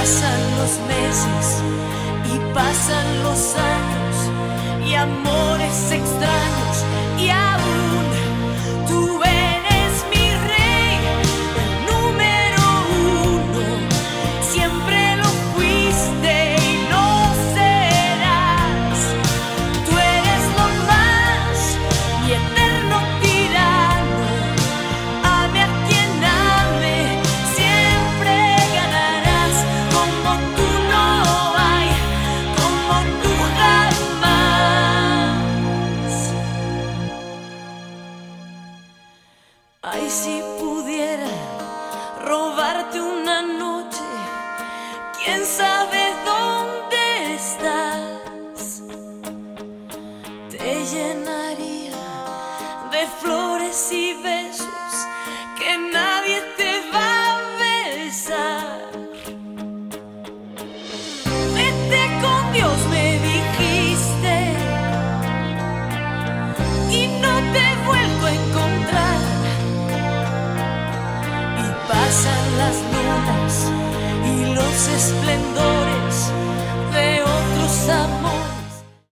Pasan los meses y pasan los años y amores extraños. Ay, si pudiera robarte una noche, quién sabe dónde estás. Te llenaría de flores y besos pasan las lunas y los esplendores.